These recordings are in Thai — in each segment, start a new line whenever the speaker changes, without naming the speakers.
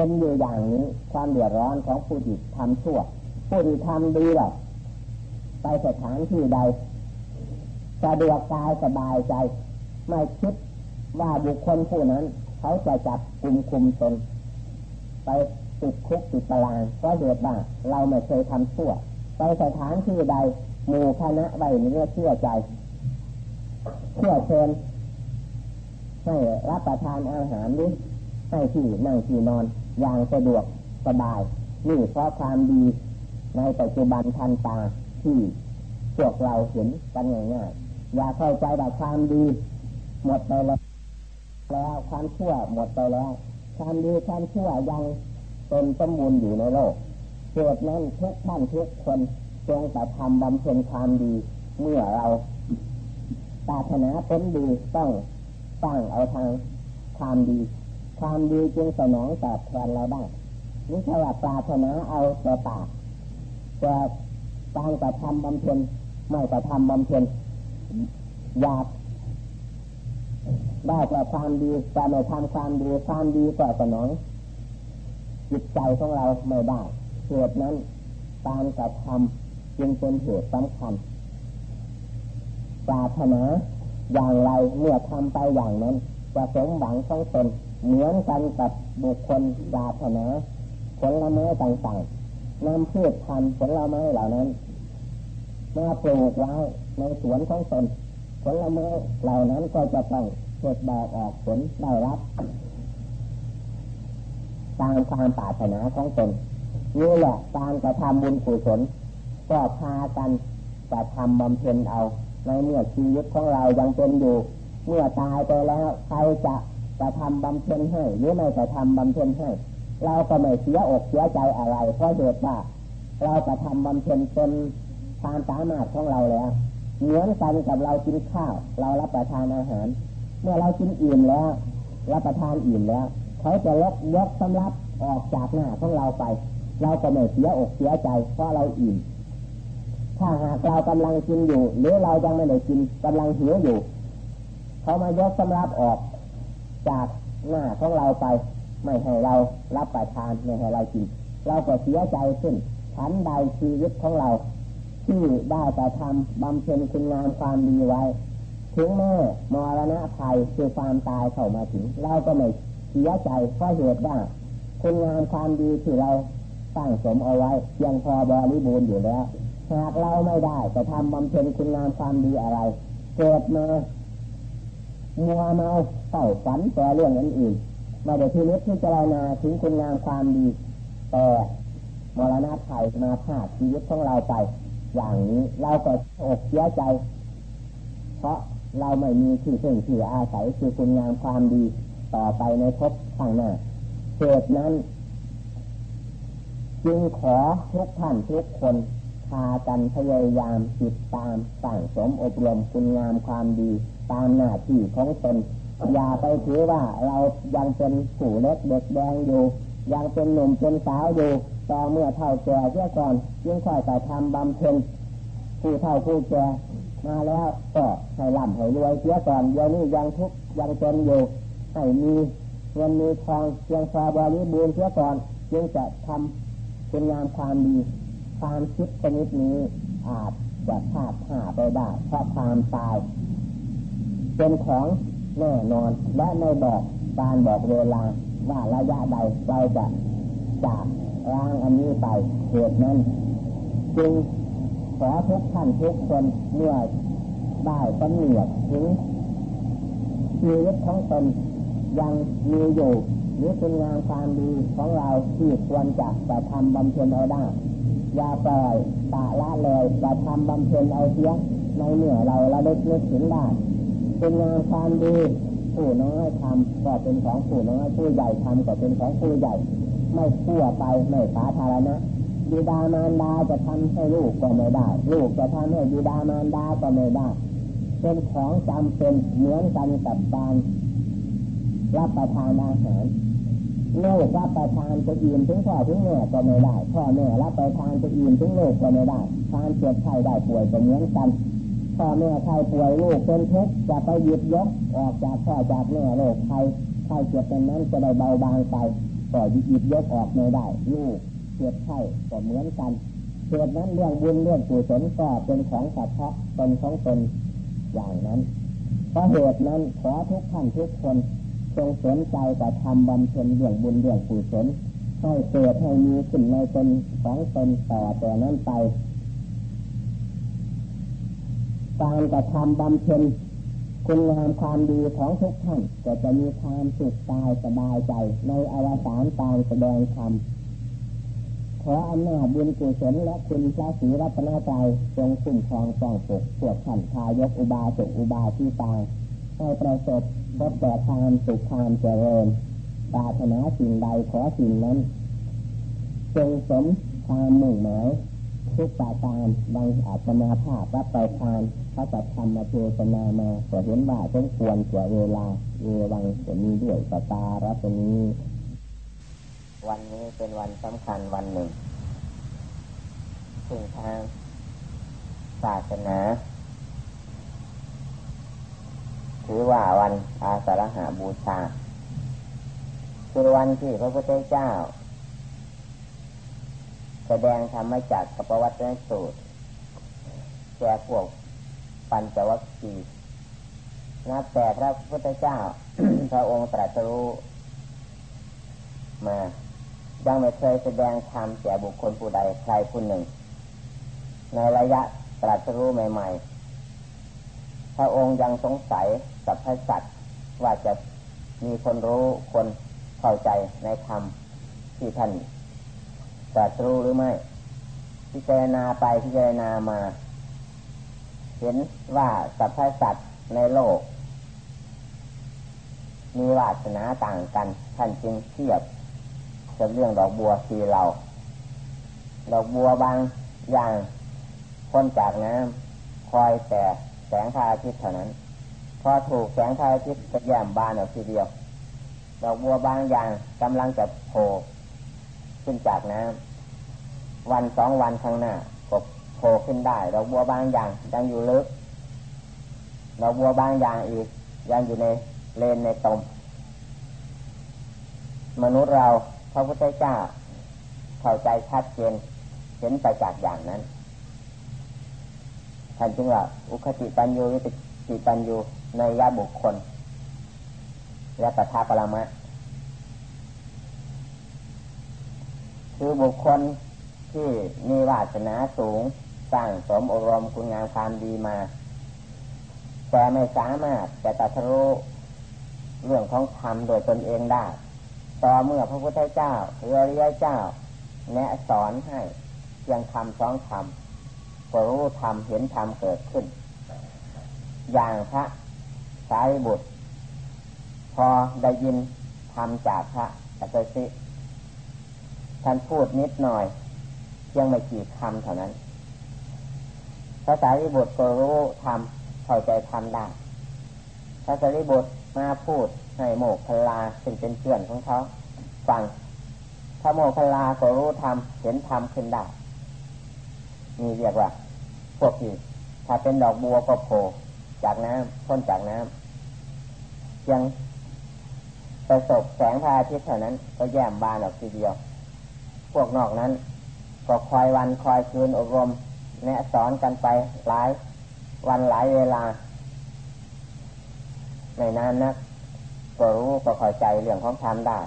เป็นอยู่อย่างนี้ ความเดือดร้อนของผู้ที่ทำชั่ว ผู้ที่ทำดีหรอกไปสถานที่ใดสะดวกกายสบายใจ ไม่คิดว่าบุคคลผู้นั้น เขาจะจับกลุ่มคุมตนไปติดคุกติดตารางก็เหตุว่าเราไม่เคยทำชั่ว ไปสถานที่ใดหมู่คณะใบเนื้อเชื่อใจเชื่อเชิญให้รับประทานอาหารหรือให้ที่นั่งที่นอน อย่างสะดวกสบายนี่เพราะความดีในปัจจุบันทันตาที่พวกเราเห็นกันง่ายๆอย่าเข้าใจว่าความดีหมดไปแล้วแล้วความชั่วหมดไปแล้วความดีความชั่วยังเป็นสมบูรณ์อยู่ในโลกเกิดนั้นทุกท่านทุกคนจงแต่ทำบำเพ็ญความดีเมื่อเราปรารถนาผลดีต้องตั้งเอาทางความดี ความดีจึงสนองตอบแทนเราได้นี่ใช่ว่าปรารถนาเอาแต่ปากแต่การกระทำบำเพ็ญไม่กระทำบำเพ็ญอยากได้แต่ความดีแต่ไม่ทำความดีความดีก็สนองจิตใจของเราไม่ได้เหตุนั้นการกระทำจึงเป็นเหตุสำคัญปรารถนาอย่างไรเมื่อทำไปอย่างนั้นจะสมหวังต้งตน เหมือนกันกับบุคคลปราถนาผลไม้ต่างๆนำพืชพันธุ์ผลไม้เหล่านั้นมาปลูกไว้ในสวนของตนผลไม้เหล่านั้นก็จะต้องเกิดดอกออกผลได้รับตามความปรารถนาของตนนี่แหละการกระทำบุญกุศลก็พากันกระทำบำเพ็ญเอาในเมื่อชีวิตของเรายังเป็นอยู่ เมื่อตายไปแล้วใครจะ กระทำบำเพ็ญให้หรือไม่กระทำบำเพ็ญให้ เราก็ไม่เสียอกเสียใจอะไรเพราะเหตุว่าเรากระทำบำเพ็ญเป็นความสามารถของเราแล้วเหมือนกันกับเรากินข้าว เรารับประทานอาหาร เมื่อเรากินอิ่มแล้ว รับประทานอิ่มแล้ว เขาจะลกยกสำรับออกจากหน้าของเราไป เราก็ไม่เสียอกเสียใจเพราะเราอิ่มถ้าหากเรากำลังกินอยู่ หรือเรายังไม่ได้กินกำลังหิวอยู่ เขามายกสำรับออก จากหน้าของเราไป ไม่ให้เรารับประทานไม่ให้เรากินเราก็เสียใจขึ้นฉันใดชีวิตของเรา ที่ได้แต่ทำบำเพ็ญคุณงามความดีไว้ ถึงแม่มรณะภัยคือความตายเข้ามาถึง เราก็ไม่เสียใจเพราะเหตุว่าคุณงามความดีที่เราตั้งสมเอาไว้ยังพอบริบูรณ์อยู่แล้วหากเราไม่ได้จะทำบำเพ็ญคุณงามความดีอะไร เกิดมามัวเมา เฝ้าฝันแต่เรื่องนั้นอื่นไม่ได้ที่นิดที่จะรานาถึงคุณงามความดี แต่มรณะภัยมาพาดชีวิตของเราไป อย่างนี้เราก็อกเสียใจ เพราะเราไม่มีที่พึ่งที่อาศัยคือคุณงามความดีต่อไปในภพข้างหน้าเหตุนั้น จึงขอทุกท่านทุกคนพากันพยายามติดตามสั่งสมอบรมคุณงามความดี ตามหน้าที่ของตน อย่าไปถือว่าเรายังเป็นผู้เล็กเด็กแดงอยู่ ยังเป็นหนุ่มเป็นสาวอยู่ต่อเมื่อเท่าแก่เสียก่อนยิ่งค่อยแต่ทำบำเพ็ญผู้เท่าผู้แก่มาแล้วก็ให้ร่ำให้รวยเสียก่อนเดี๋ยวนี้ยังทุกยังจนอยู่ให้มีเงินมีทองเพียงพอบริบูรณ์เสียก่อนจึงจะทำเป็นงานความดีความคิดชนิดนี้อาจจะพลาดหาไปได้เพราะความตาย เป็นของ แน่นอนและไม่บอกการบอกเวลาว่าระยะใดเราจะจากร่างอันนี้ไปเหตุนั้นจึงขอทุกท่านทุกคนเมื่อได้กำเนิดถึงชีวิตของตนยังมีอยู่หรือคุณงามความดีของเราที่ควรจะจะทำบำเพ็ญเอาได้อย่าปล่อยตาละเลยจะทำบำเพ็ญเอาเสียในเหนือเราเราได้นึกถึงได้ คุณงามความดีผู้น้อยทำก็เป็นของผู้น้อยผู้ใหญ่ทำก็เป็นของผู้ใหญ่ ไม่ทั่วไปไม่สาธารณะบิดามารดาจะทำให้ลูกก็ไม่ได้ ลูกจะทำให้บิดามารดาก็ไม่ได้ เป็นของจำเป็นเหมือนกันกับการรับประทานอาหารลูกรับประทานจะอิ่มถึงพ่อถึงแม่ก็ไม่ได้ พ่อแม่รับประทานจะอิ่มถึงลูกก็ไม่ได้ทานเจ็บไข้ได้ป่วยก็เหมือนกัน พ่อแม่ใครป่วยลูกเป็นทุกข์จะไปหยิบยกออกจากพ่อจากแม่โรคใครใครเจ็บเป็นนั้นจะได้เบาบางไปก็หยิบยกออกไม่ได้ลูกเจ็บไข้ก็เหมือนกันเหตุนั้นเรื่องบุญเรื่องกุศลก็เป็นของสัตว์ตนของตนอย่างนั้นเพราะเหตุนั้นขอทุกท่านทุกคนจงสนใจแต่ทำบำเพ็ญเรื่องบุญเรื่องกุศลให้เกิดให้มีขึ้นในตนของตนต่อแต่นั้นไป การกระทำบำเพ็ญคุณงามความดีของทุกท่านก็จะมีความสุขกายสบายใจในอวสานการแสดงธรรมขออำนาจบุญกุศลและคุณพระศรีรัตนใจจงคุ้มครองป้องปกพวกท่านทายกอุบาสกอุบาสิตาให้ประสบพบแต่ความสุขความเจริญปรารถนาสิ่งใดขอสิ่งนั้น จงสมความมุ่งหมายทุกประการดังอาตมาภาพรับไปทาน ระสัทธรรมเทศนามาก็เห็นว่าต้องควรเสียเวลาเอวังจะมีด้วยปตารัตนี้ วันนี้เป็นวันสำคัญวันหนึ่งซึ่งทางศาสนาถือว่าวันอาสาฬหาบูชาคือวันที่พระพุทธเจ้า แสดงธรรมจักรกับประวัติสูตรแก่พวก ปัญจวัคคีย์นับแต่พระพุทธเจ้า พระองค์ตรัสรู้มายังไม่เคยแสดงธรรมแก่บุคคลผู้ใดใครผู้หนึ่ง ในระยะตรัสรู้ใหม่ ๆ พระองค์ยังสงสัยกับพระสัตว์ว่าจะมีคนรู้คนเข้าใจในธรรมที่ท่านตรัสรู้หรือไม่พิจารณาไปพิจารณามา เห็นว่าสัพพสัตว์ในโลก มีวาสนาต่างกัน ท่านจึงเทียบกับเรื่องดอกบัวทีเรา ดอกบัวบางอย่างพ้นจากน้ำคอยแต่แสงพระอาทิตย์เท่านั้น พอถูกแสงพระอาทิตย์จะแย้มบานออกทีเดียว ดอกบัวบางอย่างกำลังจะโผล่ขึ้นจากน้ำวันสองวันข้างหน้า โผล่ขึ้นได้ดอกบัวบางอย่าง ยังอยู่ลึกดอกบัวบางอย่างอีก ยังอยู่ในเลนในตม มนุษย์เราพระพุทธเจ้าเข้าใจชัดเจนเห็นไปจากอย่างนั้นท่านจึงว่าอุคติปัญญูวิติปัญญูในยาบุคคล และปัทาปรมะคือบุคคลที่มีวาสนาสูง สร้างสมอบรมคุณงามความดีมา แต่ไม่สามารถจะตัดรู้เรื่องของธรรมโดยตนเองได้ ต่อเมื่อพระพุทธเจ้าหรืออริยเจ้า แนะสอนให้เพียงคำสองคำก็รู้ธรรมเห็นธรรมเกิดขึ้น อย่างพระสารีบุตร พอได้ยินธรรมจากพระอัสสิท่านพูดนิดหน่อยเพียงไม่กี่คำเท่านั้น ภาษาริบุตรก็รู้ทำเข้าใจทำได้ภาษาริบุตรมาพูดให้โมกพลาซึ่งเป็นเพื่อนของเขาฟังถ้าโมกพลาก็รู้ทำเห็นทำขึ้นได้มีเรียกว่า พวกที่ถ้าเป็นดอกบัวก็โผล่จากน้ำพ้นจากน้ำยังประสบแสงพระอาทิตย์เท่านั้น ก็แย้มบานออกทีเดียว พวกนอกนั้น ก็คอยวันคอยคืนอบรม แนะสอนกันไปหลาย วันหลายเวลา ไม่นานนักก็รู้ก็เข้าใจเรื่องของธรรมได้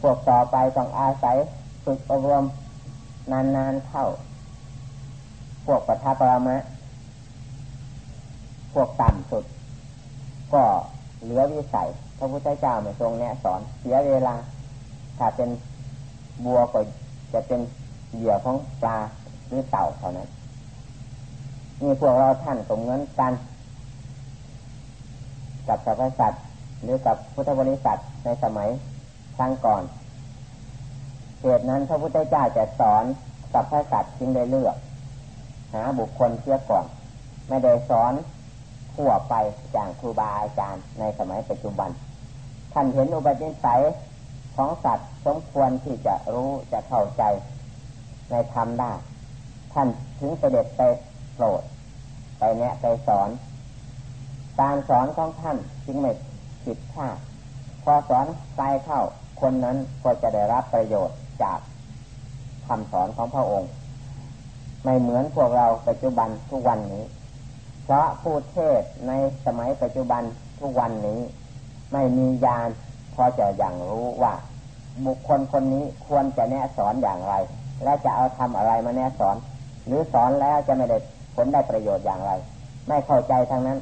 พวกต่อไปต้องอาศัยฝึกอบรมนานๆเข้า พวกปัทปรมะ พวกต่ำสุด ก็เหลือวิสัย พระพุทธเจ้าไม่ทรงแนะสอน เสียเวลา ถ้าเป็นบัวก็จะเป็นเหยื่อของปลาหรือเต่าเท่านั้น นี่พวกเราท่านสมเงินกัน กับสรรพสัตว์หรือกับพุทธบริษัทในสมัยครั้งก่อนเหตุนั้นพระพุทธเจ้าจะสอนสัพพสัตว์จึงได้เลือก หาบุคคลเชื่อก่อน ไม่ได้สอนทั่วไปอย่างครูบาอาจารย์ในสมัยปัจจุบัน ท่านเห็นอุบัติเหตุของสัตว์สมควรที่จะรู้จะเข้าใจในธรรมได้ ท่านถึงเสด็จไป โปรดไปแนะไปสอน การสอนของท่านจึงไม่ผิดพลาดพอสอนไปเข้าคนนั้นก็จะได้รับประโยชน์จากคำสอนของพระองค์ ไม่เหมือนพวกเราปัจจุบันทุกวันนี้ เพราะผู้เทศในสมัยปัจจุบันทุกวันนี้ ไม่มียานพอจะอย่างรู้ว่า บุคคลคนนี้ควรจะแนะสอนอย่างไร และจะเอาทำอะไรมาแนะสอน หรือสอนแล้วจะไม่ได้ ผลได้ประโยชน์อย่างไร ไม่เข้าใจทั้งนั้น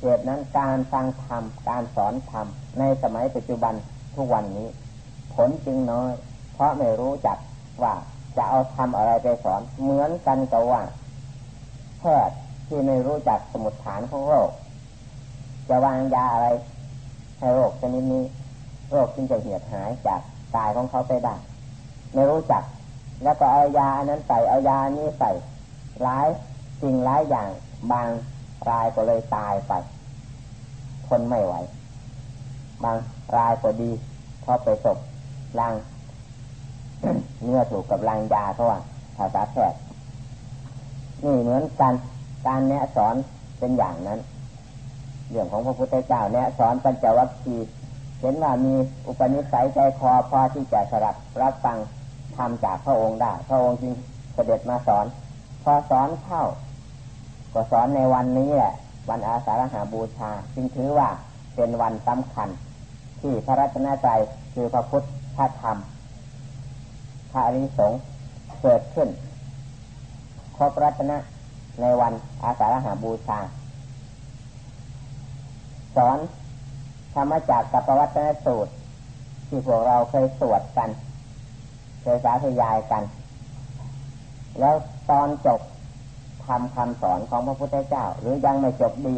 เหตุนั้นการฟังธรรมการสอนธรรมในสมัยปัจจุบันทุกวันนี้ ผลจึงน้อย เพราะไม่รู้จักว่าจะเอาทำอะไรไปสอน เหมือนกันกับว่าแพทย์ที่ไม่รู้จักสมุดฐานของโรค จะวางยาอะไรให้โรคชนิดนี้ โรคจึงจะเหียดหายจากกายของเขาไปได้ไม่รู้จัก แล้วก็เอายาอันนั้นใส่เอายานี้ใส่ ร้ายสิ่งร้ายอย่าง บางรายก็เลยตายไปทนไม่ไหว บางรายก็ดีพอไปศพลางเนื้อถูกกับลางยาเพราว่าภาษาแพทย์นี่เหมือนกันการแนะสอนเป็นอย่างนั้น เรื่องของพระพุทธเจ้าแนะสอนปัญจวัคคีย์เห็นว่ามีอุปนิสัยใจคอพอที่จะสลับรับฟังทำจากพระองค์ได้ พระองค์จึงเสด็จมาสอน พอสอนเข้า ก็สอนในวันนี้แหละ วันอาสาฬหาบูชาจึงถือว่าเป็นวันสำคัญ ที่พระรัตนตรัยคือพระพุทธพระธรรมพระอริสงฆ์เกิดขึ้น ครบรัตนะในวันอาสาฬหาบูชา สอนธรรมจากกัปวัตนสูตร ที่พวกเราเคยสวดกัน เคยสาธยายกัน แล้วตอนจบทำคำสอนของพระพุทธเจ้า หรือยังไม่จบดี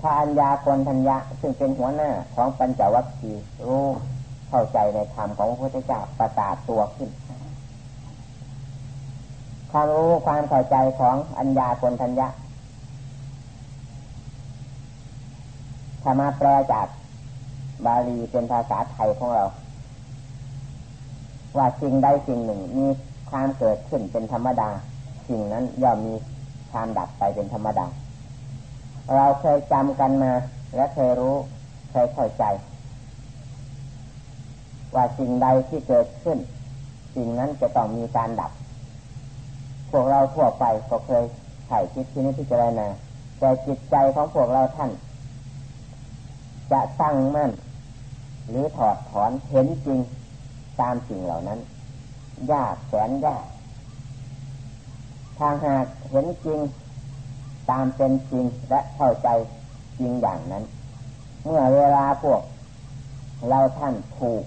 พระัญญาคนทัญญะซึ่งเป็นหัวหน้าของปัญจวัคคีย์รู้เข้าใจในธรรมของพระพุทธเจ้าประกาศตัวขึ้น ความรู้ความเข้าใจของอัญญาคนทัญญะถ้ามาแปลจากบาลีเป็นภาษาไทยของเรา ว่าสิ่งใดสิ่งหนึ่ง มีความเกิดขึ้นเป็นธรรมดา สิ่งนั้นย่อมมีความดับไปเป็นธรรมดา เราเคยจำกันมา และเคยรู้ เคยเข้าใจ ว่าสิ่งใดที่เกิดขึ้น สิ่งนั้นจะต้องมีการดับ พวกเราทั่วไปก็เคยไถ่คิดที่นี้ที่จะไรนาแต่จิตใจของพวกเราท่าน จะตั้งมั่น หรือถอดถอนเห็นจริง ตามสิ่งเหล่านั้น ยากแสนยากทางหากเห็นจริง ตามเป็นจริงและเข้าใจจริงอย่างนั้น เมื่อเวลาพวก เราท่านถูก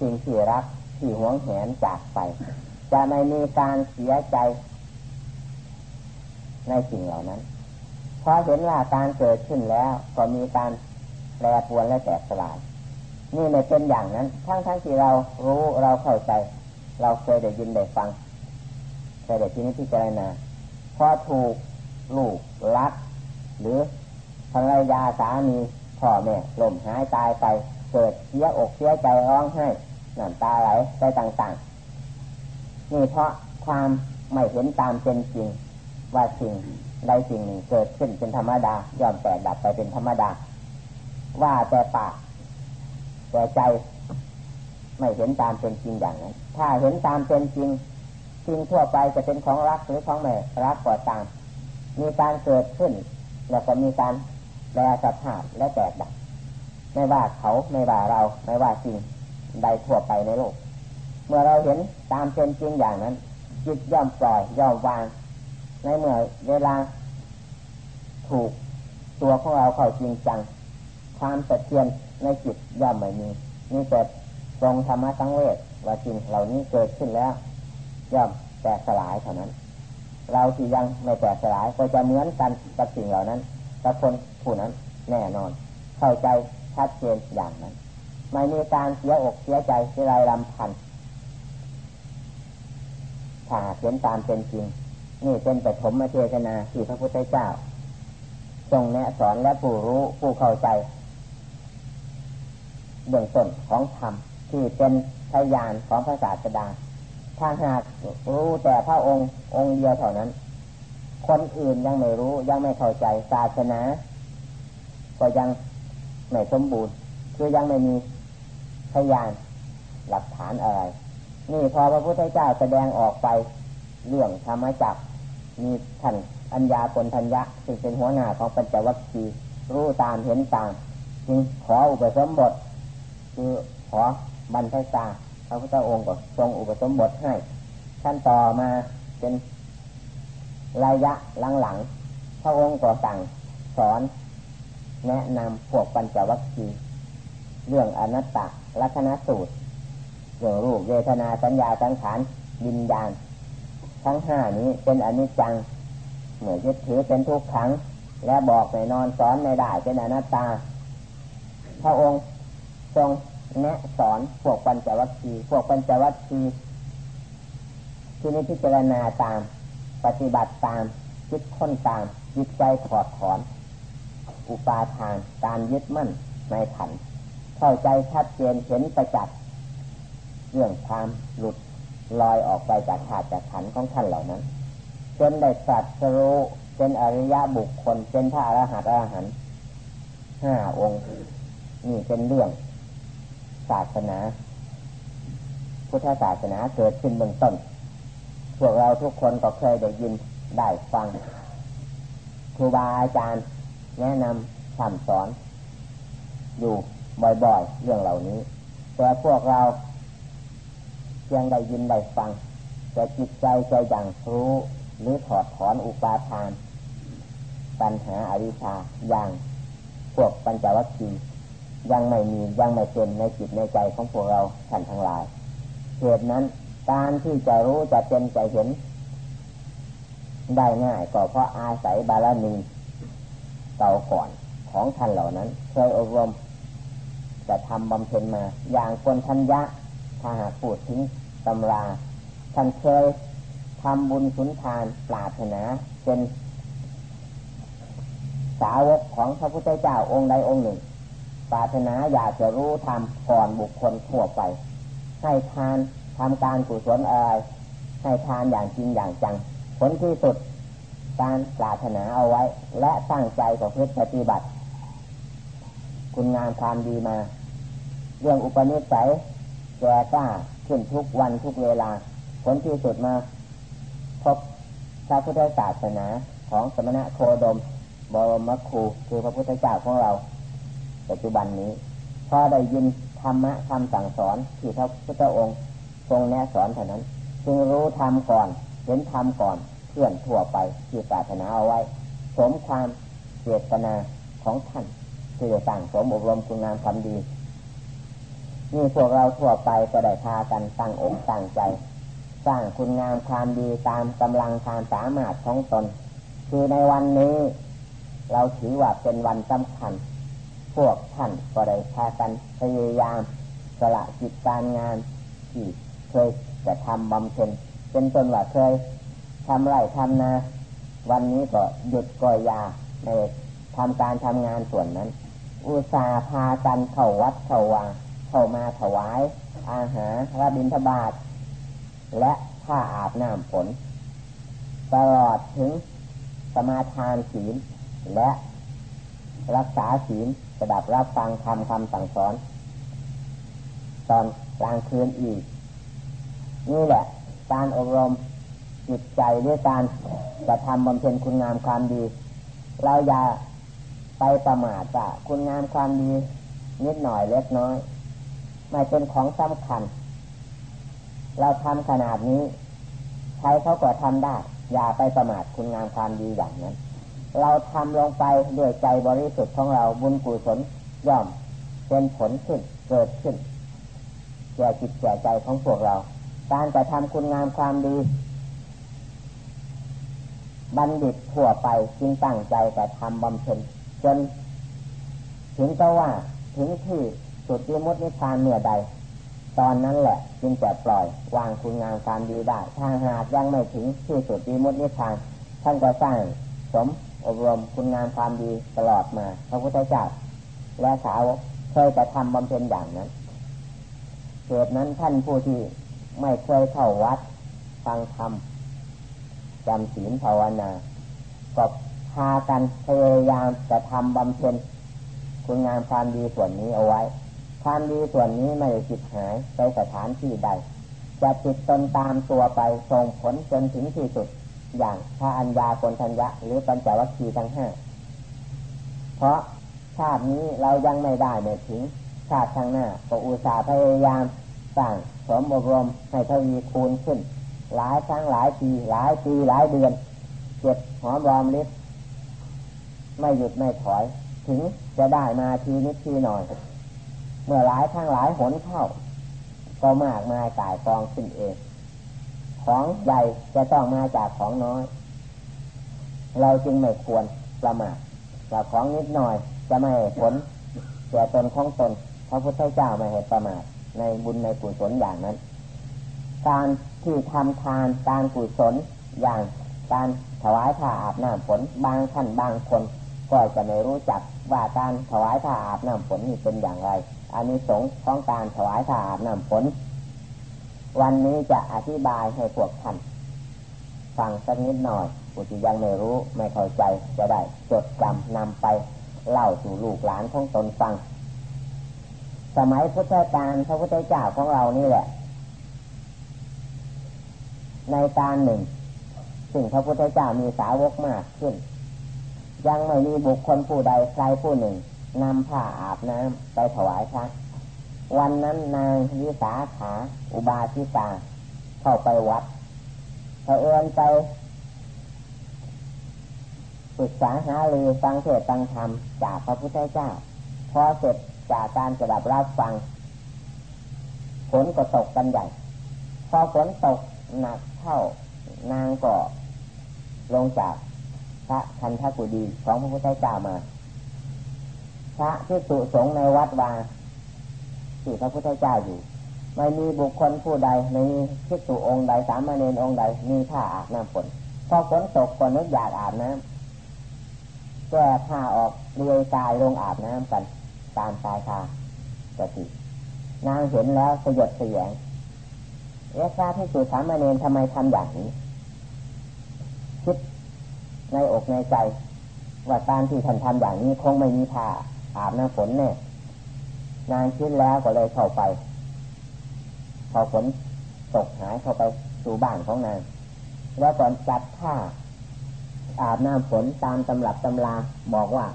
สิ่งที่รักที่หวงแหนจากไป จะไม่มีการเสียใจ ในสิ่งเหล่านั้นเพราะเห็นว่าการเกิดขึ้นแล้วก็มีการแปรปรวนและแตกสลาย นี่ไม่เป็นอย่างนั้น ทั้งทั้งที่เรารู้เราเข้าใจ เราเคยได้ยินได้ฟังเคยได้ที่นี้ที่เจรนาพอถูกลูกรัก หรือภรรยาสามีพ่อแม่ล่มหายตายไปเกิดเสียอกเสียใจร้องไห้น้ำตาไหลไปต่างๆ นี่เพราะความไม่เห็นตามเป็นจริง ว่าสิ่งใดสิ่งหนึ่งเกิดขึ้นเป็นธรรมดาย่อมแตกดับไปเป็นธรรมดา ว่าแต่ปาก แต่ใจไม่เห็นตามเป็นจริงอย่างนั้น ถ้าเห็นตามเป็นจริงสิ่งทั่วไปจะเป็นของรักหรือของไม่รักก็ตาม มีการเกิดขึ้น แล้วก็มีการแปรสภาพและแตกดับไม่ว่าเขาไม่ว่าเราไม่ว่าสิ่งใดทั่วไปในโลก เมื่อเราเห็นตามเป็นจริงอย่างนั้น จิตย่อมปล่อยย่อมวาง ในเมื่อเวลา ถูกตัวของเราเข้าจริงจัง ความสะเทือน ในจิตย่อมไม่มีนี่เกิดทรงธรรมะสังเวชว่าจริงเหล่านี้เกิดขึ้นแล้ว ย่อมแตกสลายเท่านั้น เราที่ยังไม่แตกสลายก็จะเหมือนกันกับสิ่งเหล่านั้นกับคนผู้นั้นแน่นอน เข้าใจชัดเจนอย่างนั้น ไม่มีการเสียอกเสียใจเสียไรลำพันถ้าเห็นตามเป็นจริง นี่เป็นปฐมเทศนาที่พระพุทธเจ้าทรงแนะสอนและผู้รู้ผู้เข้าใจ เบื้องต้นของธรรมที่เป็นพยานของพระศาสดา ถ้าหากรู้แต่พระองค์องค์เดียวเท่านั้น คนอื่นยังไม่รู้ยังไม่เข้าใจศาสนา ก็ยังไม่สมบูรณ์ คือยังไม่มีพยานหลักฐานอะไร นี่พอพระพุทธเจ้าแสดงออกไปเรื่องธรรมจักมีท่านอัญญาคนทัญญะซึ่งเป็นหัวหน้าของปัญจวัคคีย์รู้ตามเห็นตามจึงขออุปสมบท คือขอบรรพชาพระพุทธองค์ก็ทรงอุปสมบทให้ท่านต่อมาเป็นระยะหลังๆพระองค์ก็สั่งสอน แนะนำพวกปัญจวัคคีย์เรื่องอนัตตลักษณสูตรเรื่องรูปเวทนาสัญญาสังขารวิญญาณทั้งห้านี้เป็นอนิจจังเหมือนยึดถือเป็นทุกขัง และบอกในนอนสอนในได้เป็นอนัตตา พระองค์ ทรงแนะสอนพวกปัญจวัคคีย์พวกปัญจวัคคีย์ที่นี้พิจารณาตาม ปฏิบัติตามคิดค้นตามจิตใจถอดถอน อุปาทานการยึดมั่นในขัน เข้าใจชัดเจนเห็นประจักษ์เรื่องความหลุดลอยออกไปจากขาดจากขันของท่านเหล่านั้นจนได้ตรัสรู้เป็นอริยบุคคลเป็นพระอรหันต์อรหันต์ห้าองค์ นี่เป็นเรื่อง ศาสนา พุทธศาสนาเกิดขึ้นเบื้องต้น พวกเราทุกคนก็เคยได้ยินได้ฟังครูบาอาจารย์แนะนำสั่งสอน อยู่บ่อยๆเรื่องเหล่านี้ แต่พวกเราเพียงได้ยินได้ฟังแต่จิตใจใจยังรู้หรือถอดถอนอุปาทาน ปัญหาอวิชชาอย่างพวกปัญจวัคคีย์ ยังไม่มียังไม่เป็นในจิตในใจของพวกเราท่านทั้งหลายเหตุนั้นการที่จะรู้จะเป็นจะเห็น ได้ง่าย ก็เพราะอาศัยบารมีเก่าก่อนของท่านเหล่านั้น เคยอบรมจะทำบำเพ็ญมา อย่างคนทัญญะถ้าหากพูดถึงตำราท่านเคยทำบุญสุนทานปราถนาเป็นสาวกของพระพุทธเจ้าองค์ใดองค์หนึ่ง ปรารถนาอยากจะรู้ธรรมก่อนบุคคลทั่วไป ให้ทานทำการกุศลอะไรให้ทานอย่างจริงอย่างจัง ผลที่สุดการปรารถนาเอาไว้ และตั้งใจกับพื่อปฏิบัติ คุณงามความดีมา เรื่องอุปนิสัยแก่กล้าขึ้นทุกวันทุกเวลา ผลที่สุดมาพบพระพุทธศาสนาของสมณะโคดม บรมครูคือพระพุทธเจ้าของเรา ปัจจุบันนี้พอได้ยินธรรมะคำสั่งสอนที่พระพุทธองค์ทรงแนะสอนเท่านั้น จึงรู้ธรรมก่อนเห็นธรรมก่อนเพื่อนทั่วไปที่ศาสนาเอาไว้ สมความเจตนาของท่านที่จะสั่งสมอบรมคุณงามความดีนี่พวกเราทั่วไปก็ได้พากันตั้งอกตั้งใจ สร้างคุณงามความดีตามกำลังความสามารถของตน คือในวันนี้ เราถือว่าเป็นวันสำคัญ พวกท่านก็ได้พากันพยายามสละจิตการงานที่เคยจะทำบำเพ็ญเป็นต้นว่าเคยทำไรทำนา วันนี้ก็หยุดก่อยยาในทำการทำงานส่วนนั้น อุตสาพากันเข้าวัดเข้าวาเข้ามาถวาย อาหารรับบิณฑบาตและผ้าอาบน้ำฝนตลอดถึงสมาทานศีลและรักษาศีล ดับรับฟังคำคำสั่งสอน ตอนกลางคืนอีก นี่แหละ การอบรมจิตใจด้วยการกระทำบำเพ็ญคุณงามความดี เราอย่าไปประมาทว่าคุณงามความดี นิดหน่อยเล็กน้อย ไม่เป็นของสำคัญ เราทำขนาดนี้ ใครเขาก็ทำได้ อย่าไปประมาทคุณงามความดีอย่างนั้น เราทำลงไปด้วยใจบริสุทธิ์ของเราบุญกุศลย่อมเป็นผลขึ้นเกิดขึ้นแก่จิตแก่ใจของพวกเรา การจะทำคุณงามความดี บัณฑิตทั่วไปจึงตั้งใจแต่ทำบำเพ็ญจน ถึงก็ว่าถึงที่สุดที่มุดนิพพานเมื่อใด ตอนนั้นแหละจึงจะปล่อยวางคุณงามความดีได้ ถ้าหากยังไม่ถึงที่สุดที่มุดนิพพานท่านก็สร้างสม อบรมคุณงามความดีตลอดมา พระพุทธเจ้าและสาวกเคยจะทำบำเพ็ญอย่างนั้นเหตุนั้นท่านผู้ที่ไม่เคยเข้าวัดฟังธรรมจำศีลภาวนา ก็พากันพยายามจะทำบำเพ็ญคุณงามความดีส่วนนี้เอาไว้ ความดีส่วนนี้ไม่ได้จิตหายไปสถานที่ใด จะจิตตนตามตัวไปส่งผลจนถึงที่สุด อย่างพระอัญญาคนทัญญะหรือปัญจวัคคีย์ทั้งห้าเพราะชาตินี้เรายังไม่ได้เนี่ยถึง ชาติข้างหน้าก็อุตส่าห์พยายามสร้างสมอบรมให้ทวีคูณขึ้น หลายครั้งหลายปีหลายปีหลายเดือนเจ็บหอมรอมริบไม่หยุดไม่ถอย ถึงจะได้มาทีนิดทีหน่อย เมื่อหลายครั้งหลายหนเข้า ก็มากมายกายกองขึ้นเอง ของใหญ่จะต้องมาจากของน้อย เราจึงไม่ควรประมาทแต่ของนิดหน่อยจะไม่ผลแก่ตนของตนพระพุทธเจ้าไม่ให้ประมาทในบุญในกุศลอย่างนั้น การที่ทำทานการกุศลอย่างการถวายผ้าอาบน้ำฝนบางท่านบางคน ก็จะไม่รู้จักว่าการถวายผ้าอาบน้ำฝนนี่เป็นอย่างไรอันนี้สงของการถวายผ้าอาบน้ำฝน วันนี้จะอธิบายให้พวกท่านฟังสักนิดหน่อยผู้ที่ยังไม่รู้ไม่เข้าใจจะได้จดจำนำไปเล่าสู่ลูกหลานของตนฟัง สมัยพุทธกาลพระพุทธเจ้าของเรานี่แหละ ในการหนึ่ง ซึ่งพระพุทธเจ้ามีสาวกมากขึ้น ยังไม่มีบุคคลผู้ใดใครผู้หนึ่งนำผ้าอาบน้ำไปถวายพระ วันนั้นนางวิสาขา อุบาสิกาเข้าไปวัดเผอิญไปปรึกษาหารือฟังเทศฟังธรรมจากพระพุทธเจ้า พอเสร็จจากการจะดับรับฟังฝนก็ตกกันใหญ่ พอฝนตกหนักเข้านางก็ลงจากพระคันธกุดีของพระพุทธเจ้ามา พระที่สุสงในวัดวา ที่พระพุทธเจ้าอยู่ ไม่มีบุคคลผู้ใดในที่สุองค์ใดสามเณรองค์ใด มีผ้าอาบน้ำฝนพอฝนตกก็นึกอยากอาบน้ำก้ผ้าออกเรือยกายลงอาบน้ำกัน ตามชายคาปกตินางเห็นแล้วสยดสยงเอสาที่สุสามเณรทำไมทำอย่างนี้คิดในอกในใจ ว่าการที่ท่านทำอย่างนี้คงไม่มีผ้าอาบน้ำฝนเนี่ ยนางคิดแล้วก็เลยเข้าไป พอฝนตกหายเข้าไปสู่บ้านของนางแล้วก่อนจัดผ้าอาบน้ำฝนตามตำรับตำราบอกว่า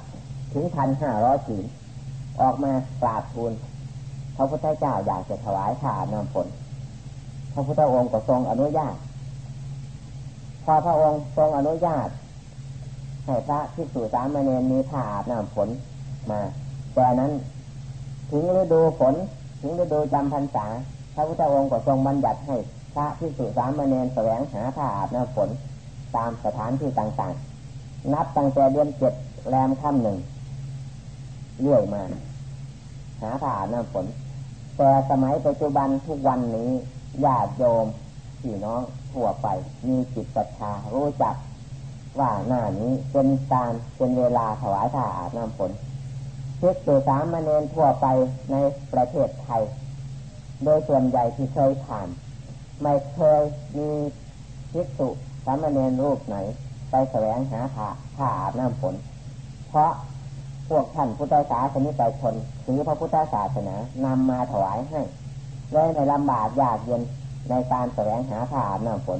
ถึงพันห้าร้อยสีออกมากราบทูลพระพุทธเจ้าอยากจะถวายผ้าอาบน้ำฝนพระพุทธองค์ก็ทรงอนุญาต พอพระองค์ทรงอนุญาตให้พระที่สู่สามเณรมีผ้าอาบน้ำฝนมาแต่นั้น ถึงฤดูฝนถึงฤดูจำพรรษาพระพุทธองค์ก็ทรงบัญญัติให้พระที่สู่สามเณรแสวงหาผ้าอาบน้ำฝนตามสถานที่ต่างๆ นับตั้งแต่เดือนเจ็ดแรมค่ำหนึ่งเรื่อยมา หาผ้าอาบน้ำฝน แต่สมัยปัจจุบันทุกวันนี้ญาติโยมพี่น้องทั่วไปมีจิตศรัทธารู้จักว่าหน้านี้เป็นการเป็นเวลาถวายผ้าอาบน้ำฝน พิสูสามเณรทั่วไปในประเทศไทย โดยส่วนใหญ่ที่เคยผ่าน ไม่เคยมีพิสูสามเณรรูปไหน ไปแสวงหาผ้าผ้าอาบน้ำฝน เพราะพวกท่านพุทธศาสนิกชนถือพระพุทธศาสนานำมาถวายให้เลยในลำบากยากเย็นในการแสวงหาผ้าอาบน้ำฝน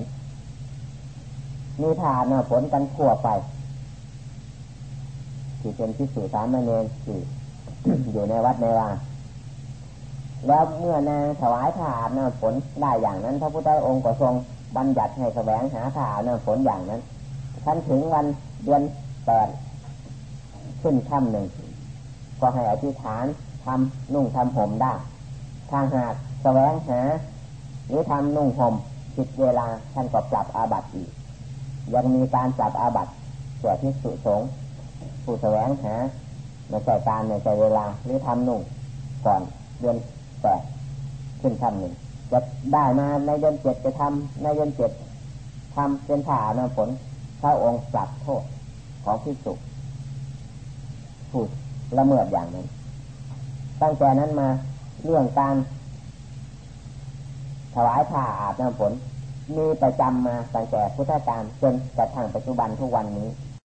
มีผ้าอาบน้ำฝนกันทั่วไป ที่เป็นพิสูจสามเณรที่อยู่ในวัดในวาแล้วเมื่อนางถวายผ้าอาบน้ำฝนได้อย่างนั้น พระพุทธองค์ก็ทรงบัญญัติให้แสวงหาผ้าอาบน้ำฝนอย่างนั้นท่านถึงวันเดือนแปดขึ้นค่ำหนึ่งก็ให้อธิษฐานทำนุ่งทำห่มได้ถ้าหากแสวงหาหรือทำนุ่งห่มผิดเวลาท่านก็ปรับอาบัติอีก ยังมีการปรับอาบัติส่วนที่สุสง ผู้แสวงหาในใจการในใจเวลาหรือทำหนุ่งก่อนเดือนแปดขึ้นคำหนึ่งจะได้มาในเดือนเจ็ดจะทำในเดือนเจ็ดทำเป็นผ่าน้ำฝนพระองค์ปรับโทษของพิสุผู้ละเมิดอย่างนั้น ตั้งแต่นั้นมาเรื่องการถวายผ้าอาบน้ำฝนมีประจำมาตั้งแต่พุทธกาลจนกระทั่งปัจจุบันทุกวันนี้